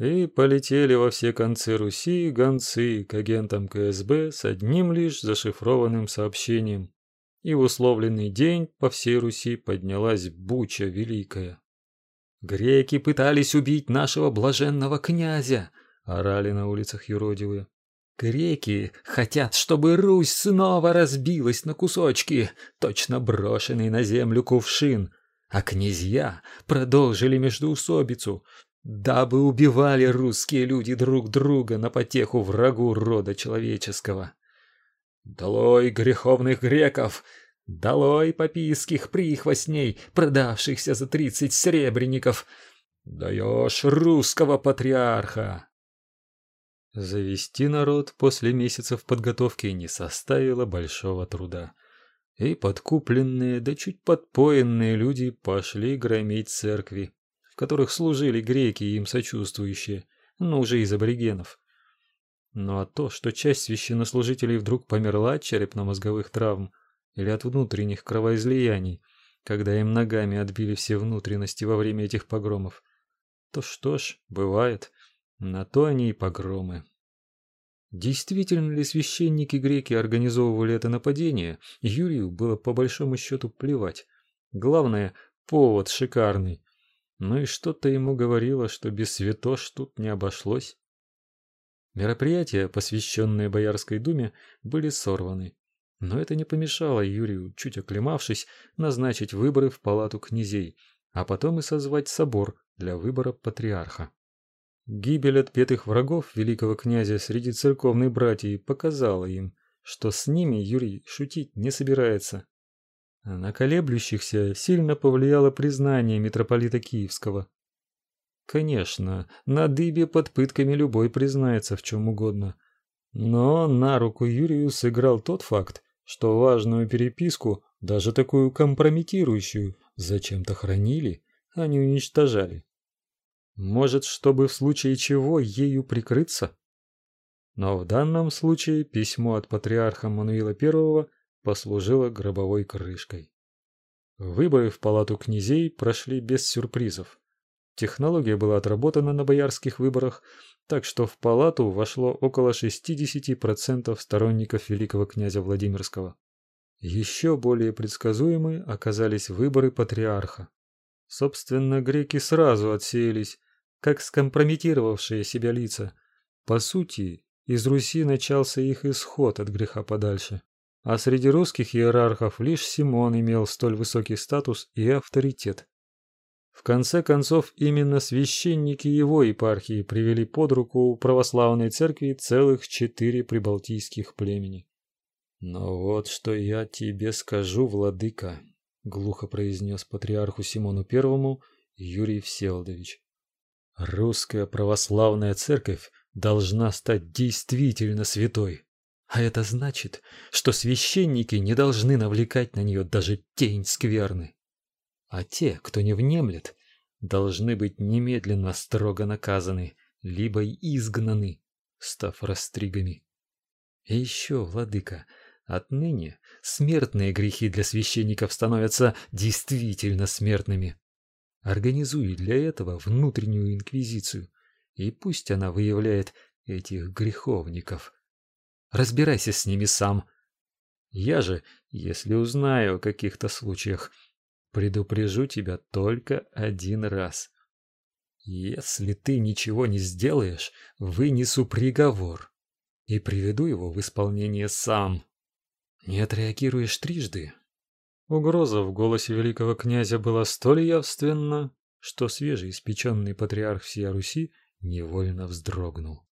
И полетели во все концы Руси гонцы к агентам КСБ с одним лишь зашифрованным сообщением. И в условленный день по всей Руси поднялась буча великая. «Греки пытались убить нашего блаженного князя!» — орали на улицах юродивые. Греки хотят, чтобы Русь снова разбилась на кусочки, точно брошенный на землю кувшин, а князья продолжили междоусобицу, дабы убивали русские люди друг друга на потеху врагу рода человеческого. Долой греховных греков! Долой попийских прихвостней, продавшихся за тридцать сребреников! Даешь русского патриарха! Завести народ после месяцев подготовки не составило большого труда. И подкупленные, да чуть подпоенные люди пошли громить церкви, которых служили греки и им сочувствующие, но уже из аборигенов. Ну а то, что часть священнослужителей вдруг померла от черепно-мозговых травм или от внутренних кровоизлияний, когда им ногами отбили все внутренности во время этих погромов, то что ж, бывает, на то они и погромы. Действительно ли священники греки организовывали это нападение, Юрию было по большому счету плевать. Главное, повод шикарный. Ну и что-то ему говорило, что без святош тут не обошлось. Мероприятия, посвященные Боярской думе, были сорваны. Но это не помешало Юрию, чуть оклемавшись, назначить выборы в палату князей, а потом и созвать собор для выбора патриарха. Гибель отпетых врагов великого князя среди церковной братьи показала им, что с ними Юрий шутить не собирается. На колеблющихся сильно повлияло признание митрополита Киевского. Конечно, на дыбе под пытками любой признается в чем угодно. Но на руку Юрию сыграл тот факт, что важную переписку, даже такую компрометирующую, зачем-то хранили, а не уничтожали. Может, чтобы в случае чего ею прикрыться? Но в данном случае письмо от патриарха Мануила I послужила гробовой крышкой. Выборы в палату князей прошли без сюрпризов. Технология была отработана на боярских выборах, так что в палату вошло около 60% сторонников великого князя Владимирского. Еще более предсказуемы оказались выборы патриарха. Собственно, греки сразу отсеялись, как скомпрометировавшие себя лица. По сути, из Руси начался их исход от греха подальше. А среди русских иерархов лишь Симон имел столь высокий статус и авторитет. В конце концов, именно священники его епархии привели под руку православной церкви целых четыре прибалтийских племени. «Но вот что я тебе скажу, владыка», — глухо произнес патриарху Симону Первому Юрий Всеволодович. «Русская православная церковь должна стать действительно святой. А это значит, что священники не должны навлекать на нее даже тень скверны. А те, кто не внемлет, должны быть немедленно строго наказаны, либо изгнаны, став растригами. И еще, владыка, отныне смертные грехи для священников становятся действительно смертными. Организуй для этого внутреннюю инквизицию, и пусть она выявляет этих греховников – Разбирайся с ними сам. Я же, если узнаю о каких-то случаях, предупрежу тебя только один раз. Если ты ничего не сделаешь, вынесу приговор и приведу его в исполнение сам. Не отреагируешь трижды. Угроза в голосе великого князя была столь явственна, что свежеиспеченный патриарх всей Руси невольно вздрогнул.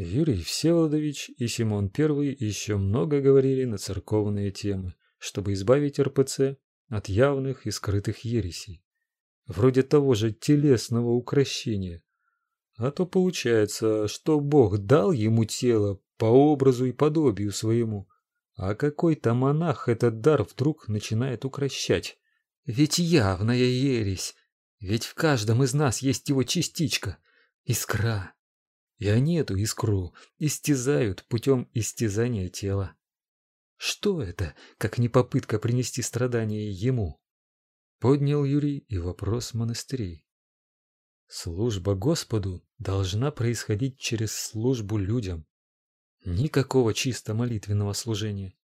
Юрий Всеволодович и Симон I еще много говорили на церковные темы, чтобы избавить РПЦ от явных и скрытых ересей, вроде того же телесного укращения. А то получается, что Бог дал ему тело по образу и подобию своему, а какой-то монах этот дар вдруг начинает укращать. Ведь явная ересь, ведь в каждом из нас есть его частичка, искра и они эту искру истязают путем истязания тела. Что это, как не попытка принести страдания ему? Поднял Юрий и вопрос монастырей. Служба Господу должна происходить через службу людям. Никакого чисто молитвенного служения.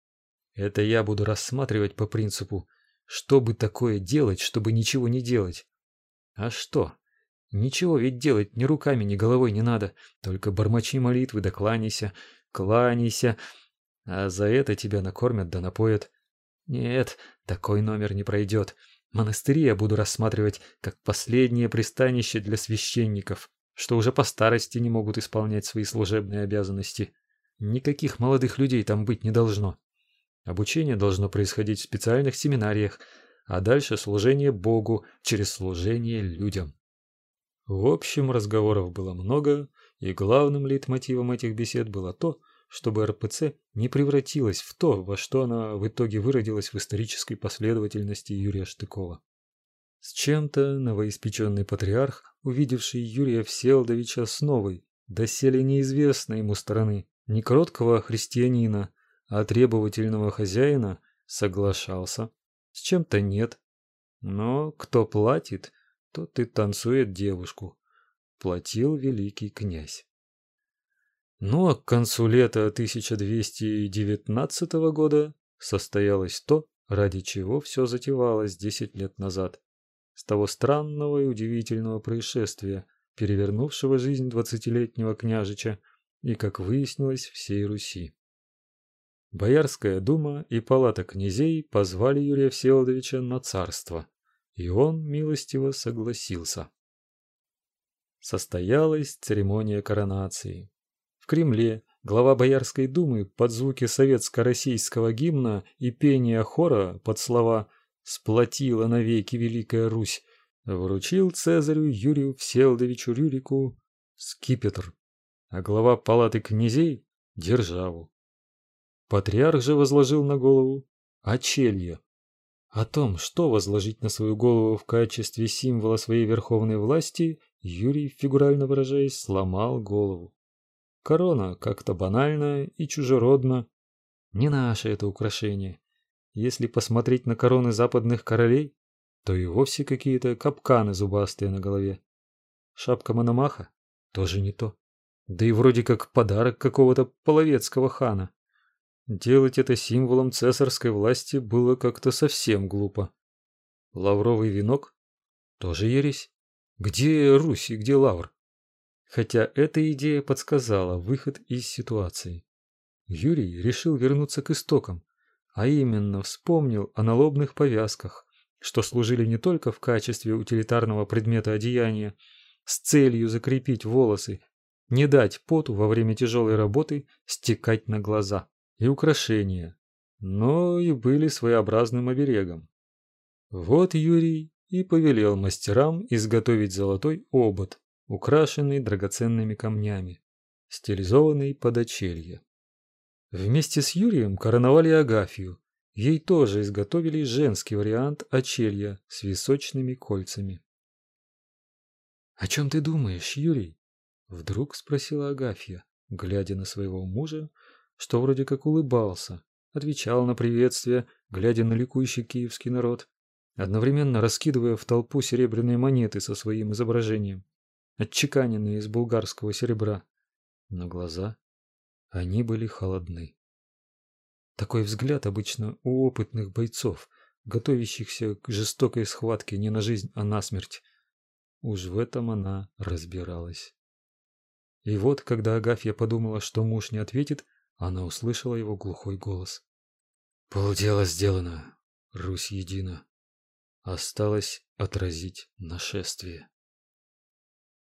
Это я буду рассматривать по принципу, чтобы такое делать, чтобы ничего не делать. А что? Ничего ведь делать ни руками, ни головой не надо. Только бормочи молитвы да кланяйся, кланяйся. А за это тебя накормят да напоят. Нет, такой номер не пройдет. Монастыри я буду рассматривать как последнее пристанище для священников, что уже по старости не могут исполнять свои служебные обязанности. Никаких молодых людей там быть не должно. Обучение должно происходить в специальных семинариях, а дальше служение Богу через служение людям. В общем, разговоров было много, и главным лейтмотивом этих бесед было то, чтобы РПЦ не превратилась в то, во что она в итоге выродилась в исторической последовательности Юрия Штыкова. С чем-то новоиспеченный патриарх, увидевший Юрия Всеволодовича с новой, доселе неизвестной ему стороны, не кроткого христианина, а требовательного хозяина, соглашался, с чем-то нет. Но кто платит, тот и танцует девушку. Платил великий князь. Ну а к концу лета 1219 года состоялось то, ради чего все затевалось 10 лет назад. С того странного и удивительного происшествия, перевернувшего жизнь двадцатилетнего княжича и, как выяснилось, всей Руси. Боярская дума и палата князей позвали Юрия Всеволодовича на царство, и он милостиво согласился. Состоялась церемония коронации. В Кремле глава Боярской думы под звуки советско-российского гимна и пения хора под слова «Сплотила навеки Великая Русь» вручил Цезарю Юрию Всеволодовичу Рюрику скипетр, а глава палаты князей – державу. Патриарх же возложил на голову очелье. О том, что возложить на свою голову в качестве символа своей верховной власти, Юрий, фигурально выражаясь, сломал голову. Корона как-то банально и чужеродно. Не наше это украшение. Если посмотреть на короны западных королей, то и вовсе какие-то капканы зубастые на голове. Шапка Мономаха тоже не то. Да и вроде как подарок какого-то половецкого хана. Делать это символом цесарской власти было как-то совсем глупо. Лавровый венок тоже ересь. Где Русь и где Лавр? Хотя эта идея подсказала выход из ситуации. Юрий решил вернуться к истокам, а именно вспомнил о налобных повязках, что служили не только в качестве утилитарного предмета одеяния, с целью закрепить волосы, не дать поту во время тяжелой работы стекать на глаза, и украшения, но и были своеобразным оберегом. Вот Юрий и повелел мастерам изготовить золотой обод, украшенный драгоценными камнями, стилизованный под очелье. Вместе с Юрием короновали Агафью. Ей тоже изготовили женский вариант очелья с височными кольцами. «О чем ты думаешь, Юрий?» Вдруг спросила Агафья, глядя на своего мужа, что вроде как улыбался, отвечал на приветствие, глядя на ликующий киевский народ, одновременно раскидывая в толпу серебряные монеты со своим изображением отчеканенные из булгарского серебра, но глаза, они были холодны. Такой взгляд обычно у опытных бойцов, готовящихся к жестокой схватке не на жизнь, а на смерть. Уж в этом она разбиралась. И вот, когда Агафья подумала, что муж не ответит, она услышала его глухой голос. «Полдела сделано, Русь едина. Осталось отразить нашествие».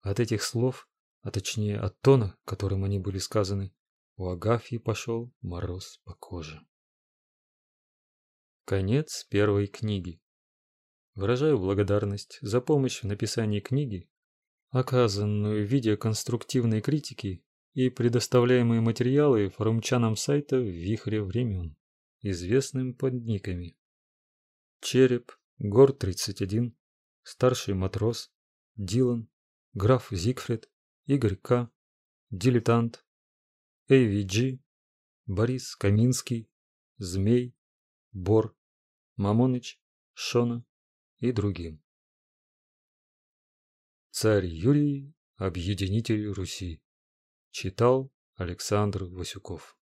От этих слов, а точнее от тона, которым они были сказаны, у Агафьи пошел мороз по коже. Конец первой книги. Выражаю благодарность за помощь в написании книги, оказанную в виде конструктивной критики и предоставляемые материалы форумчанам сайта вихре времен, известным под никами. Череп, Гор-31, Старший матрос, Дилан, граф Зигфрид, Игорь К., дилетант, AVG, Борис Каминский, Змей, Бор, Мамоныч, Шона и другим. Царь Юрий – объединитель Руси. Читал Александр Васюков.